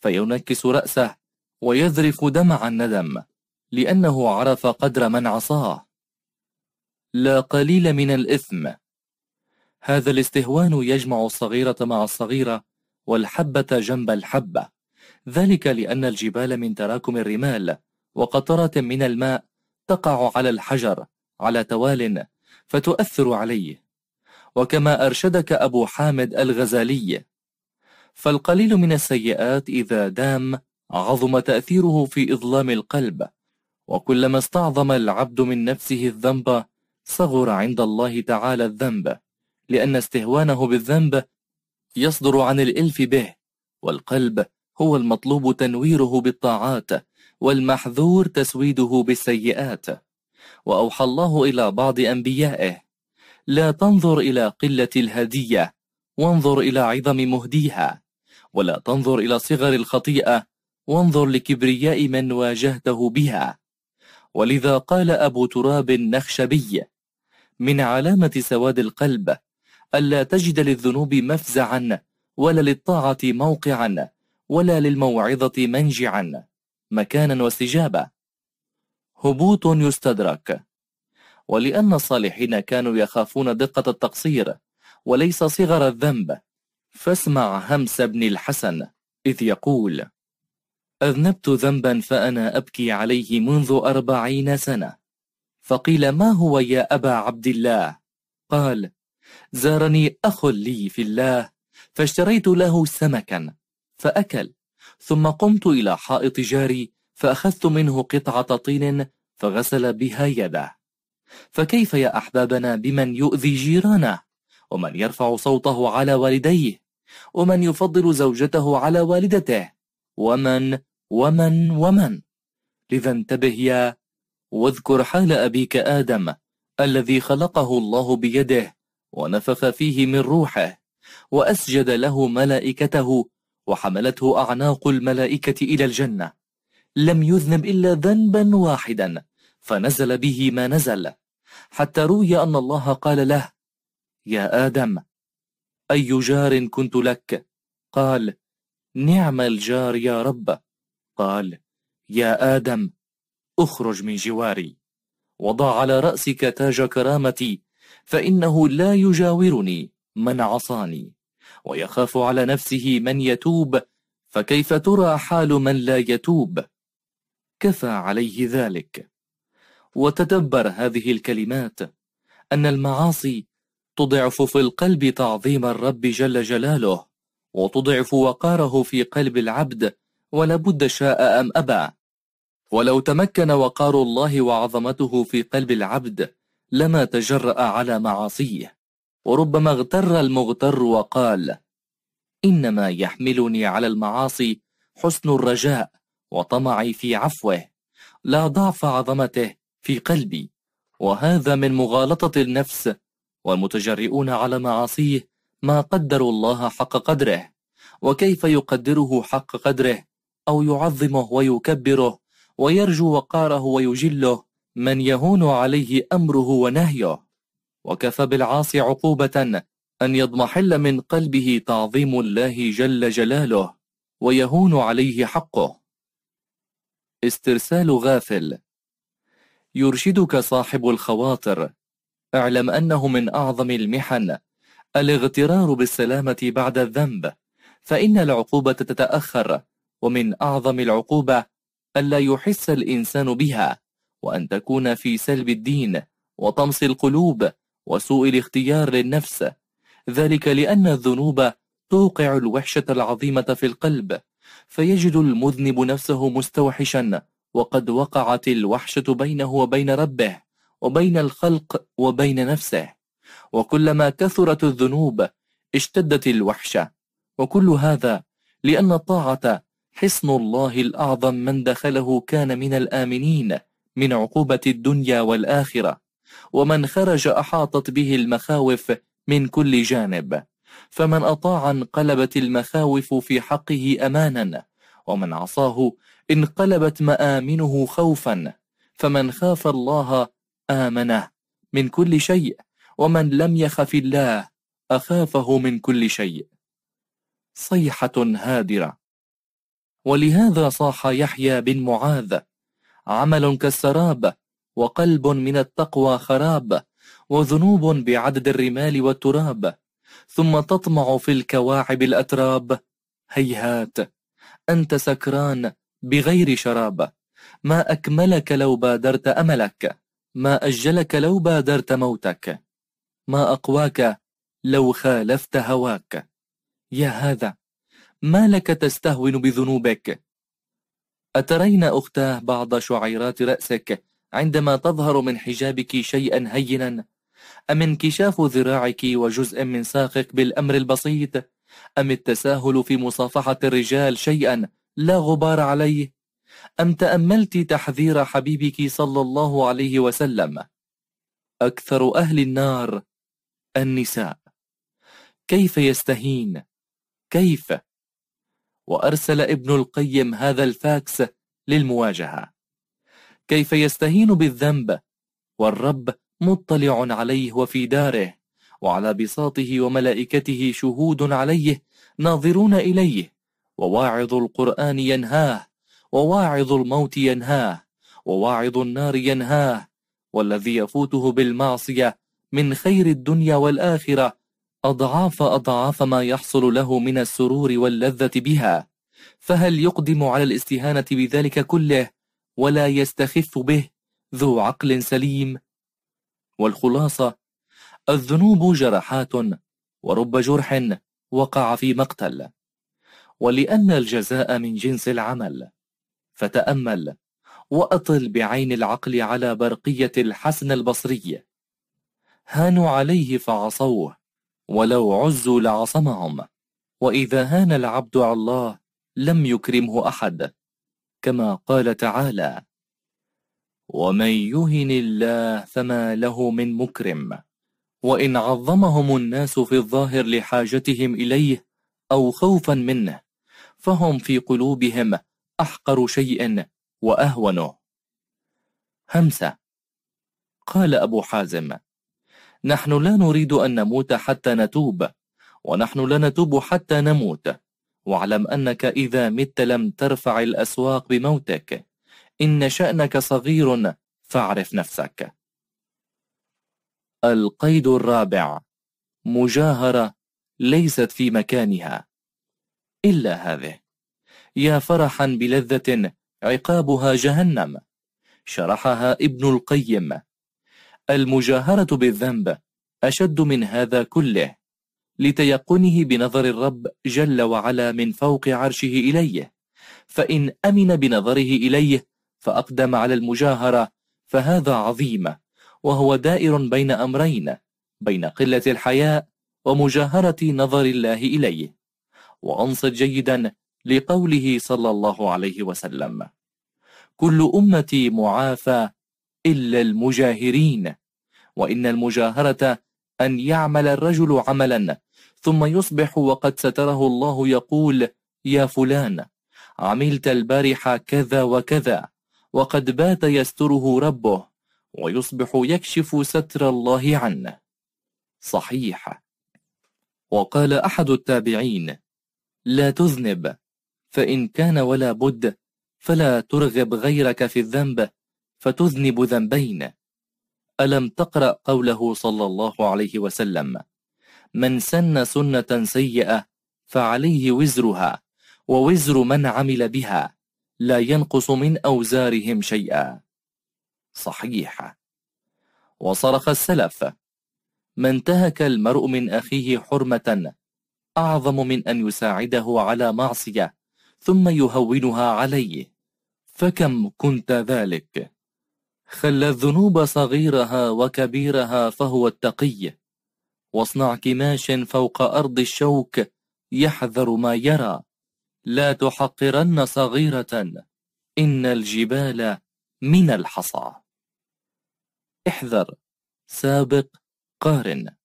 فينكس رأسه ويذرف دمع الندم لأنه عرف قدر من عصاه. لا قليل من الإثم. هذا الاستهوان يجمع الصغيرة مع الصغيرة والحبة جنب الحبة. ذلك لأن الجبال من تراكم الرمال وقطرة من الماء تقع على الحجر على توال فتؤثر عليه. وكما أرشدك أبو حامد الغزالي فالقليل من السيئات إذا دام عظم تأثيره في إظلام القلب. وكلما استعظم العبد من نفسه الذنب صغر عند الله تعالى الذنب لأن استهوانه بالذنب يصدر عن الإلف به والقلب هو المطلوب تنويره بالطاعات والمحذور تسويده بالسيئات. وأوحى الله إلى بعض أنبيائه لا تنظر إلى قلة الهدية وانظر إلى عظم مهديها ولا تنظر إلى صغر الخطيئة وانظر لكبرياء من واجهته بها. ولذا قال أبو تراب النخشبي من علامة سواد القلب ألا تجد للذنوب مفزعا ولا للطاعة موقعا ولا للموعظة منجعا مكانا واستجابة. هبوط يستدرك. ولأن الصالحين كانوا يخافون دقة التقصير وليس صغر الذنب. فاسمع همس بن الحسن إذ يقول أذنبت ذنبا فأنا أبكي عليه منذ أربعين سنة. فقيل ما هو يا أبا عبد الله؟ قال زارني أخ لي في الله فاشتريت له سمكا. فأكل. ثم قمت إلى حائط جاري فأخذت منه قطعة طين فغسل بها يده. فكيف يا أحبابنا بمن يؤذي جيرانه؟ ومن يرفع صوته على والديه؟ ومن يفضل زوجته على والدته؟ ومن ومن ومن؟ لذا انتبه يا واذكر حال أبيك آدم الذي خلقه الله بيده ونفخ فيه من روحه وأسجد له ملائكته وحملته أعناق الملائكة إلى الجنة. لم يذنب إلا ذنبا واحدا فنزل به ما نزل. حتى روي أن الله قال له يا آدم أي جار كنت لك؟ قال نعم الجار يا رب. قال يا آدم أخرج من جواري. وضع على رأسك تاج كرامتي فإنه لا يجاورني من عصاني. ويخاف على نفسه من يتوب فكيف ترى حال من لا يتوب؟ كفى عليه ذلك. وتدبر هذه الكلمات أن المعاصي تضعف في القلب تعظيم الرب جل جلاله وتضعف وقاره في قلب العبد ولابد شاء أم أبى. ولو تمكن وقار الله وعظمته في قلب العبد لما تجرأ على معاصيه. وربما اغتر المغتر وقال إنما يحملني على المعاصي حسن الرجاء وطمعي في عفوه لا ضعف عظمته في قلبي وهذا من مغالطة النفس والمتجرئون على معاصيه ما قدروا الله حق قدره وكيف يقدره حق قدره أو يعظمه ويكبره ويرجو وقاره ويجله من يهون عليه أمره ونهيه. وكفى بالعاصي عقوبة أن يضمحل من قلبه تعظيم الله جل جلاله ويهون عليه حقه. استرسال غافل. يرشدك صاحب الخواطر. اعلم أنه من أعظم المحن. الاغترار بالسلامة بعد الذنب. فإن العقوبة تتأخر. ومن أعظم العقوبة ألا يحس الإنسان بها. وأن تكون في سلب الدين وطمس القلوب. وسوء الاختيار للنفس. ذلك لأن الذنوب توقع الوحشة العظيمة في القلب فيجد المذنب نفسه مستوحشا وقد وقعت الوحشة بينه وبين ربه وبين الخلق وبين نفسه. وكلما كثرت الذنوب اشتدت الوحشة. وكل هذا لأن الطاعة حصن الله الأعظم من دخله كان من الآمنين من عقوبة الدنيا والآخرة. ومن خرج أحاطت به المخاوف من كل جانب. فمن أطاع انقلبت المخاوف في حقه أمانا ومن عصاه انقلبت مآمنه خوفا. فمن خاف الله آمنه من كل شيء ومن لم يخف الله أخافه من كل شيء. صيحة هادرة. ولهذا صاح يحيى بن معاذ عمل كالسراب وقلب من التقوى خراب وذنوب بعدد الرمال والتراب ثم تطمع في الكواعب الأتراب. هيهات أنت سكران بغير شراب. ما أكملك لو بادرت أملك ما أجلك لو بادرت موتك. ما أقواك لو خالفت هواك. يا هذا ما لك تستهون بذنوبك؟ أترين أختاه بعض شعيرات رأسك عندما تظهر من حجابك شيئا هينا أم انكشاف ذراعك وجزء من ساقك بالأمر البسيط؟ أم التساهل في مصافحة الرجال شيئا لا غبار عليه؟ أم تأملت تحذير حبيبك صلى الله عليه وسلم؟ أكثر أهل النار النساء. كيف يستهين؟ كيف؟ وأرسل ابن القيم هذا الفاكس للمواجهة. كيف يستهين بالذنب والرب مطلع عليه وفي داره وعلى بساطه وملائكته شهود عليه ناظرون إليه وواعظ القرآن ينهاه وواعظ الموت ينهاه وواعظ النار ينهاه والذي يفوته بالمعصية من خير الدنيا والآخرة أضعاف أضعاف ما يحصل له من السرور واللذة بها. فهل يقدم على الاستهانة بذلك كله ولا يستخف به ذو عقل سليم. والخلاصة الذنوب جرحات ورب جرح وقع في مقتل. ولأن الجزاء من جنس العمل. فتأمل وأطل بعين العقل على برقية الحسن البصري. هانوا عليه فعصوه ولو عزوا لعصمهم. وإذا هان العبد على الله لم يكرمه أحد. كما قال تعالى ومن يهن الله فما له من مكرم وإن عظمهم الناس في الظاهر لحاجتهم إليه أو خوفا منه فهم في قلوبهم أحقر شيء وأهونه همسة. قال أبو حازم نحن لا نريد أن نموت حتى نتوب ونحن لا نتوب حتى نموت واعلم أنك إذا مت لم ترفع الأسواق بموتك. إن شأنك صغير فاعرف نفسك. القيد الرابع. مجاهرة ليست في مكانها. إلا هذه. يا فرحا بلذة عقابها جهنم. شرحها ابن القيم. المجاهرة بالذنب أشد من هذا كله. لتيقنه بنظر الرب جل وعلا من فوق عرشه إليه. فإن أمن بنظره إليه فأقدم على المجاهرة فهذا عظيم وهو دائر بين أمرين بين قلة الحياء ومجاهرة نظر الله إليه. وأنصت جيدا لقوله صلى الله عليه وسلم كل أمتي معافى إلا المجاهرين وإن المجاهرة أن يعمل الرجل عملا ثم يصبح وقد ستره الله يقول يا فلان عملت البارحة كذا وكذا وقد بات يستره ربه ويصبح يكشف ستر الله عنه. صحيح. وقال أحد التابعين لا تذنب فإن كان ولا بد فلا ترغب غيرك في الذنب فتذنب ذنبين. ألم تقرأ قوله صلى الله عليه وسلم؟ من سن سنة سيئة فعليه وزرها ووزر من عمل بها لا ينقص من أوزارهم شيئا. صحيح. وصرخ السلف من تهك المرء من أخيه حرمة أعظم من أن يساعده على معصية ثم يهونها عليه فكم كنت ذلك؟ خل الذنوب صغيرها وكبيرها فهو التقي. واصنع كماش فوق أرض الشوك يحذر ما يرى. لا تحقرن صغيرة إن الجبال من الحصى. احذر سابق قارن.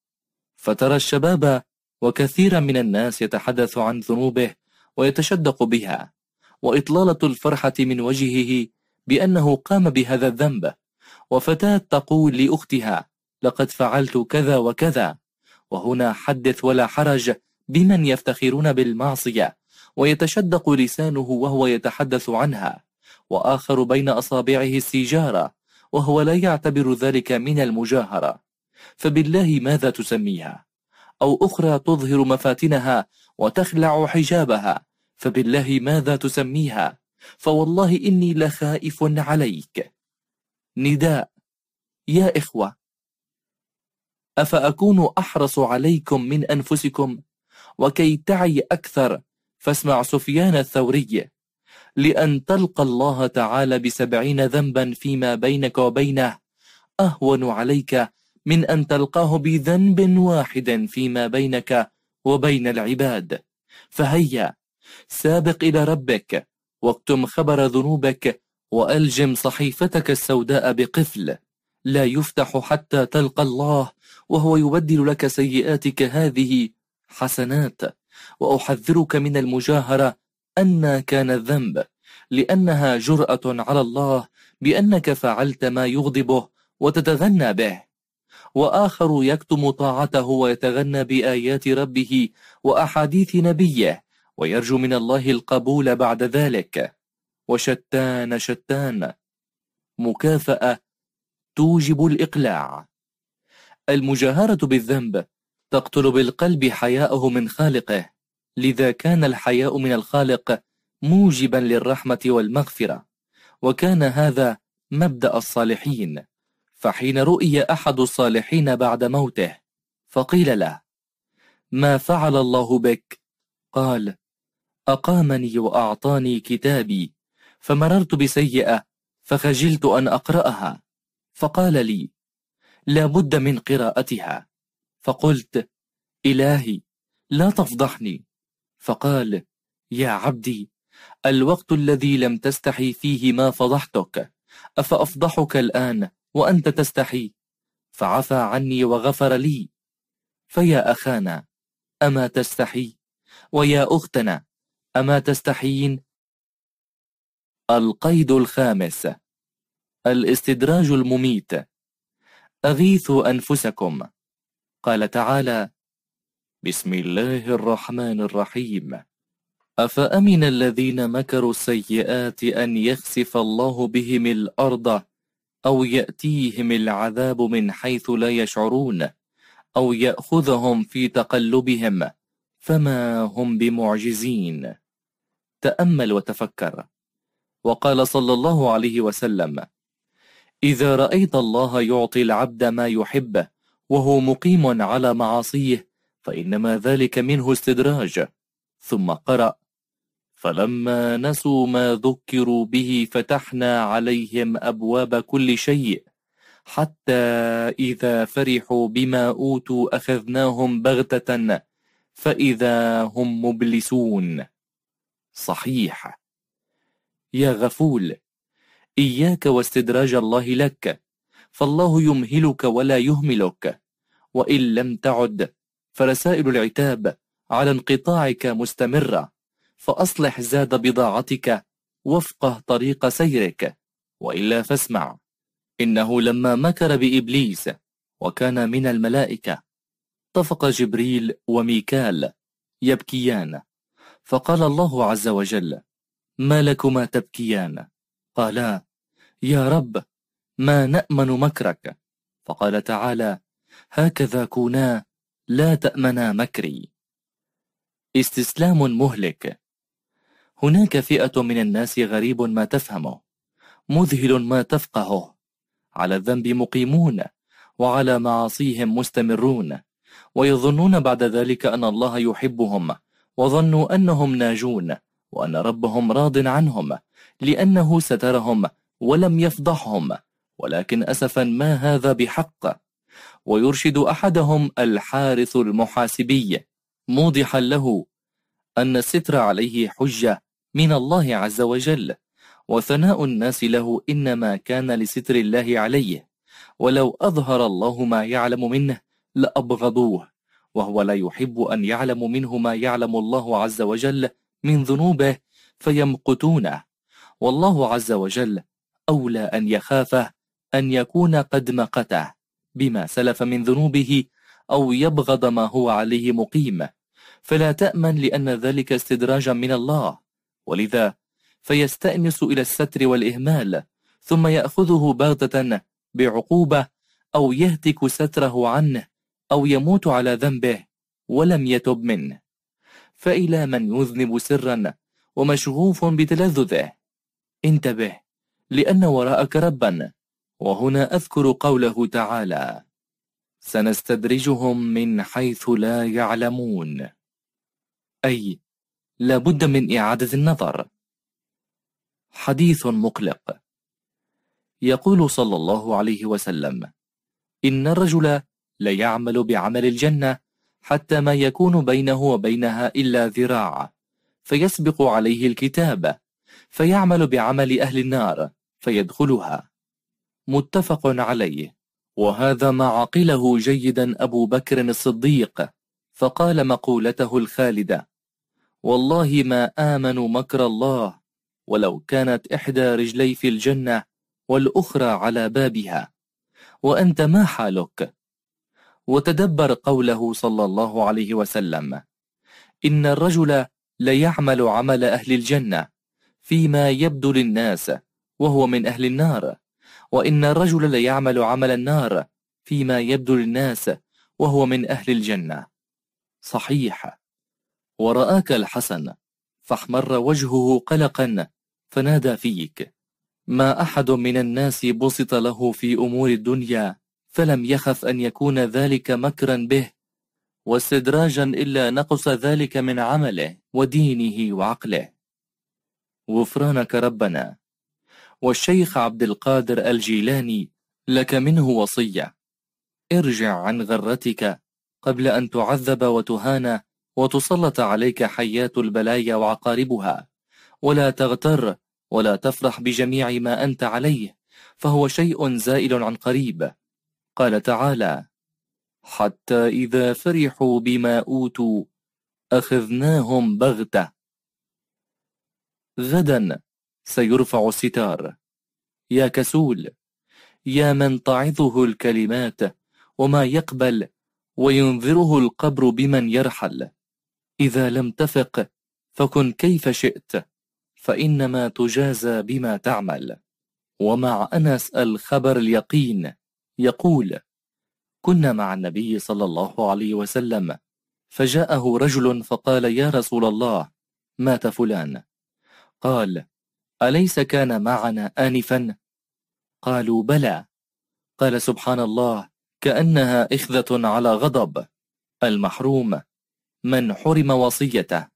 فترى الشباب وكثيرا من الناس يتحدث عن ذنوبه ويتشدق بها وإطلالة الفرحة من وجهه بأنه قام بهذا الذنب. وفتاة تقول لأختها لقد فعلت كذا وكذا. وهنا حدث ولا حرج بمن يفتخرون بالمعصية ويتشدق لسانه وهو يتحدث عنها وآخر بين أصابعه السيجارة وهو لا يعتبر ذلك من المجاهرة. فبالله ماذا تسميها؟ أو أخرى تظهر مفاتنها وتخلع حجابها فبالله ماذا تسميها؟ فوالله إني لخائف عليك. نداء. يا إخوة أفأكون أحرص عليكم من أنفسكم؟ وكي تعي أكثر فاسمع سفيان الثوري. لأن تلقى الله تعالى بسبعين ذنبا فيما بينك وبينه. أهون عليك من أن تلقاه بذنب واحد فيما بينك وبين العباد. فهيا سابق إلى ربك واكتم خبر ذنوبك وألجم صحيفتك السوداء بقفل. لا يفتح حتى تلقى الله وهو يبدل لك سيئاتك هذه حسنات. وأحذرك من المجاهرة أن كان الذنب لأنها جرأة على الله بأنك فعلت ما يغضبه وتتغنى به. وآخر يكتم طاعته ويتغنى بآيات ربه وأحاديث نبيه ويرجو من الله القبول بعد ذلك. وشتان شتان مكافأة توجب الإقلاع. المجاهرة بالذنب تقتل بالقلب حياءه من خالقه لذا كان الحياء من الخالق موجبا للرحمة والمغفرة وكان هذا مبدأ الصالحين فحين رؤي أحد الصالحين بعد موته فقيل له ما فعل الله بك؟ قال أقامني وأعطاني كتابي فمررت بسيئة فخجلت أن أقرأها. فقال لي لا بد من قراءتها. فقلت إلهي لا تفضحني. فقال يا عبدي الوقت الذي لم تستحي فيه ما فضحتك. أفأفضحك الآن وأنت تستحي؟ فعفى عني وغفر لي. فيا أخانا أما تستحي؟ ويا أختنا أما تستحيين؟ القيد الخامس. الاستدراج المميت. أغيثوا أنفسكم. قال تعالى بسم الله الرحمن الرحيم. أفأمن الذين مكروا السيئات أن يخسف الله بهم الأرض أو يأتيهم العذاب من حيث لا يشعرون أو يأخذهم في تقلبهم فما هم بمعجزين. تأمل وتفكر. وقال صلى الله عليه وسلم إذا رأيت الله يعطي العبد ما يحبه وهو مقيم على معاصيه فإنما ذلك منه استدراج. ثم قرأ فلما نسوا ما ذكروا به فتحنا عليهم أبواب كل شيء حتى إذا فرحوا بما أوتوا أخذناهم بغتة فإذا هم مبلسون. صحيح. يا غفول إياك واستدراج الله لك فالله يمهلك ولا يهملك وإن لم تعد فرسائل العتاب على انقطاعك مستمرة فأصلح زاد بضاعتك وفقه طريق سيرك وإلا فاسمع إنه لما مكر بإبليس وكان من الملائكة طفق جبريل وميكال يبكيان فقال الله عز وجل ما لكما تبكيان؟ قالا يا رب ما نأمن مكرك. فقال تعالى هكذا كونا لا تأمنا مكري. استسلام مهلك. هناك فئة من الناس غريب ما تفهمه مذهل ما تفقهه. على الذنب مقيمون وعلى معاصيهم مستمرون. ويظنون بعد ذلك أن الله يحبهم وظنوا أنهم ناجون. وأن ربهم راض عنهم لأنه سترهم ولم يفضحهم ولكن أسفا ما هذا بحق. ويرشد أحدهم الحارث المحاسبي موضحا له أن الستر عليه حجة من الله عز وجل وثناء الناس له إنما كان لستر الله عليه. ولو أظهر الله ما يعلم منه لأبغضوه وهو لا يحب أن يعلم منه ما يعلم الله عز وجل من ذنوبه فيمقتونه. والله عز وجل أولى أن يخافه أن يكون قد مقته بما سلف من ذنوبه أو يبغض ما هو عليه مقيم. فلا تأمن لأن ذلك استدراجا من الله. ولذا فيستأنس إلى الستر والإهمال ثم يأخذه بغتة بعقوبة أو يهتك ستره عنه أو يموت على ذنبه ولم يتب منه. فإلى من يذنب سرا ومشغوف بتلذذه؟ انتبه لأن وراءك ربا وهنا أذكر قوله تعالى سنستدرجهم من حيث لا يعلمون أي لابد من إعادة النظر. حديث مقلق. يقول صلى الله عليه وسلم إن الرجل ليعمل بعمل الجنة حتى ما يكون بينه وبينها إلا ذراع فيسبق عليه الكتاب فيعمل بعمل أهل النار فيدخلها. متفق عليه. وهذا ما عقله جيدا أبو بكر الصديق فقال مقولته الخالدة والله ما آمنوا مكر الله ولو كانت إحدى رجلي في الجنة والأخرى على بابها. وأنت ما حالك؟ وتدبر قوله صلى الله عليه وسلم إن الرجل ليعمل عمل أهل الجنة فيما يبدو للناس وهو من أهل النار. وإن الرجل ليعمل عمل النار فيما يبدو للناس وهو من أهل الجنة. صحيح. ورآك الحسن فاحمر وجهه قلقا فنادى فيك. ما أحد من الناس بسط له في أمور الدنيا فلم يخف أن يكون ذلك مكرا به واستدراجا إلا نقص ذلك من عمله ودينه وعقله. غفرانك ربنا والشيخ عبد القادر الجيلاني لك منه وصية. ارجع عن غرتك قبل أن تعذب وتهان وتسلط عليك حيات البلايا وعقاربها. ولا تغتر ولا تفرح بجميع ما أنت عليه فهو شيء زائل عن قريب. قال تعالى حتى إذا فرحوا بما أوتوا أخذناهم بغتة غدا سيرفع الستار يا كسول يا من تعظه الكلمات وما يقبل وينذره القبر بمن يرحل. إذا لم تفق فكن كيف شئت فإنما تجازى بما تعمل. ومع أنس الخبر اليقين يقول كنا مع النبي صلى الله عليه وسلم فجاءه رجل فقال يا رسول الله مات فلان. قال أليس كان معنا آنفا؟ قالوا بلى. قال سبحان الله كأنها إخذة على غضب. المحروم. من حرم وصيته.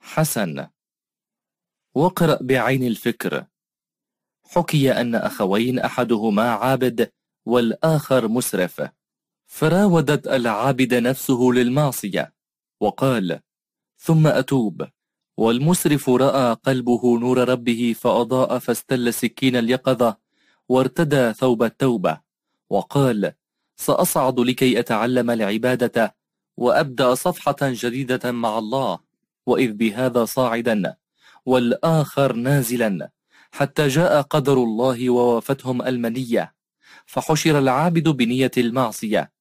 حسن. وقرأ بعين الفكر. حكي أن أخوين أحدهما عابد والآخر مسرف. فراودت العابد نفسه للمعصية. وقال ثم أتوب. والمسرف رأى قلبه نور ربه فأضاء فاستل سكين اليقظة وارتدى ثوب التوبة وقال سأصعد لكي أتعلم العبادة وأبدأ صفحة جديدة مع الله وإذ بهذا صاعدا والآخر نازلا حتى جاء قدر الله ووافتهم المنية فحشر العابد بنية المعصية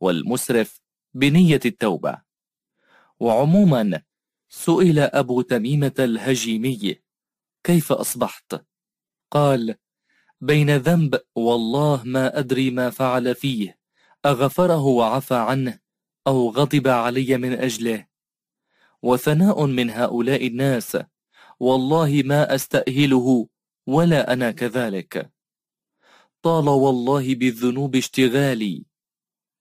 والمسرف بنية التوبة. وعموما سئل أبو تميمة الهجيمي كيف أصبحت؟ قال بين ذنب والله ما أدري ما فعل فيه أغفره وعفى عنه أو غضب علي من أجله وثناء من هؤلاء الناس والله ما أستأهله ولا أنا كذلك طال والله بالذنوب اشتغالي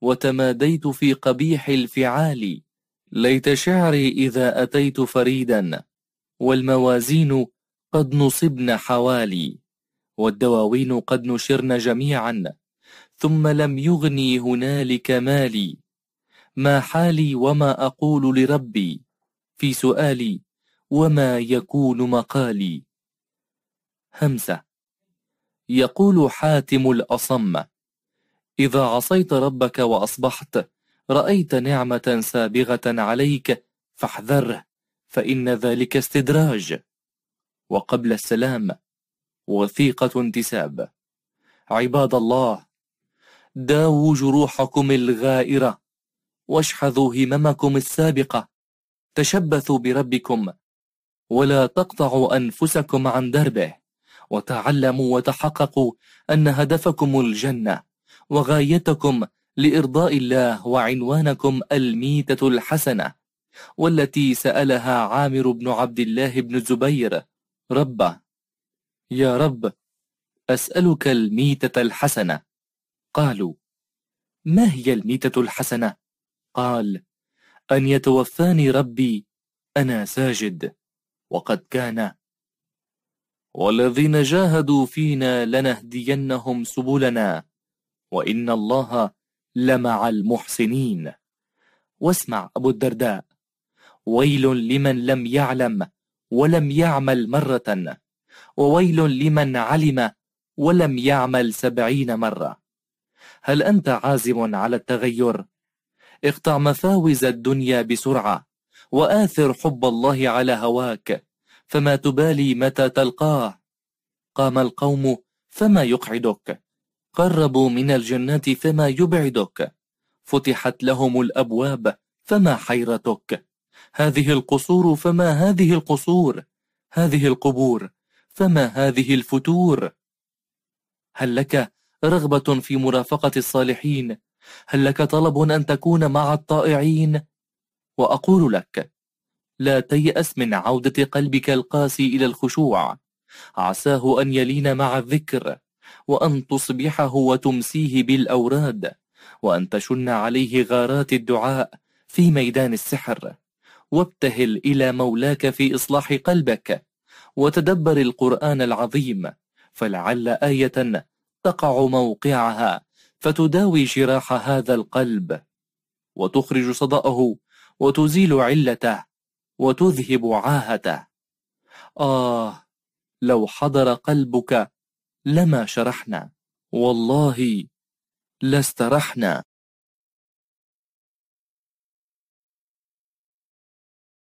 وتماديت في قبيح الفعال ليت شعري إذا أتيت فريدا والموازين قد نصبن حوالي والدواوين قد نشرن جميعا ثم لم يغني هنالك مالي. ما حالي وما أقول لربي في سؤالي وما يكون مقالي. همسة. يقول حاتم الأصم إذا عصيت ربك وأصبحت رأيت نعمة سابغة عليك فاحذره فإن ذلك استدراج. وقبل السلام وثيقة انتساب. عباد الله داووا جروحكم الغائرة واشحذوا هممكم السابقة. تشبثوا بربكم ولا تقطعوا أنفسكم عن دربه. وتعلموا وتحققوا أن هدفكم الجنة وغايتكم لإرضاء الله وعنوانكم الميتة الحسنة والتي سألها عامر بن عبد الله بن الزبير. ربه يا رب أسألك الميتة الحسنة. قالوا ما هي الميتة الحسنة؟ قال أن يتوفاني ربي أنا ساجد وقد كان. والذين جاهدوا فينا لنهدينهم سبلنا وإن الله لمع المحسنين. واسمع أبو الدرداء. ويل لمن لم يعلم ولم يعمل مرة. وويل لمن علم ولم يعمل سبعين مرة. هل أنت عازم على التغير؟ اقطع مفاوز الدنيا بسرعة. وآثر حب الله على هواك. فما تبالي متى تلقاه؟ قام القوم فما يقعدك؟ قربوا من الجنة فما يبعدك. فتحت لهم الأبواب فما حيرتك. هذه القصور فما هذه القصور. هذه القبور فما هذه الفتور. هل لك رغبة في مرافقة الصالحين؟ هل لك طلب أن تكون مع الطائعين؟ وأقول لك لا تيأس من عودة قلبك القاسي إلى الخشوع. عساه أن يلين مع الذكر. وأن تصبحه وتمسيه بالأوراد وأن تشن عليه غارات الدعاء في ميدان السحر. وابتهل إلى مولاك في إصلاح قلبك وتدبر القرآن العظيم فلعل آية تقع موقعها فتداوي جراح هذا القلب. وتخرج صدأه وتزيل علته وتذهب عاهته. آه لو حضر قلبك لما شرحنا. والله لاسترحنا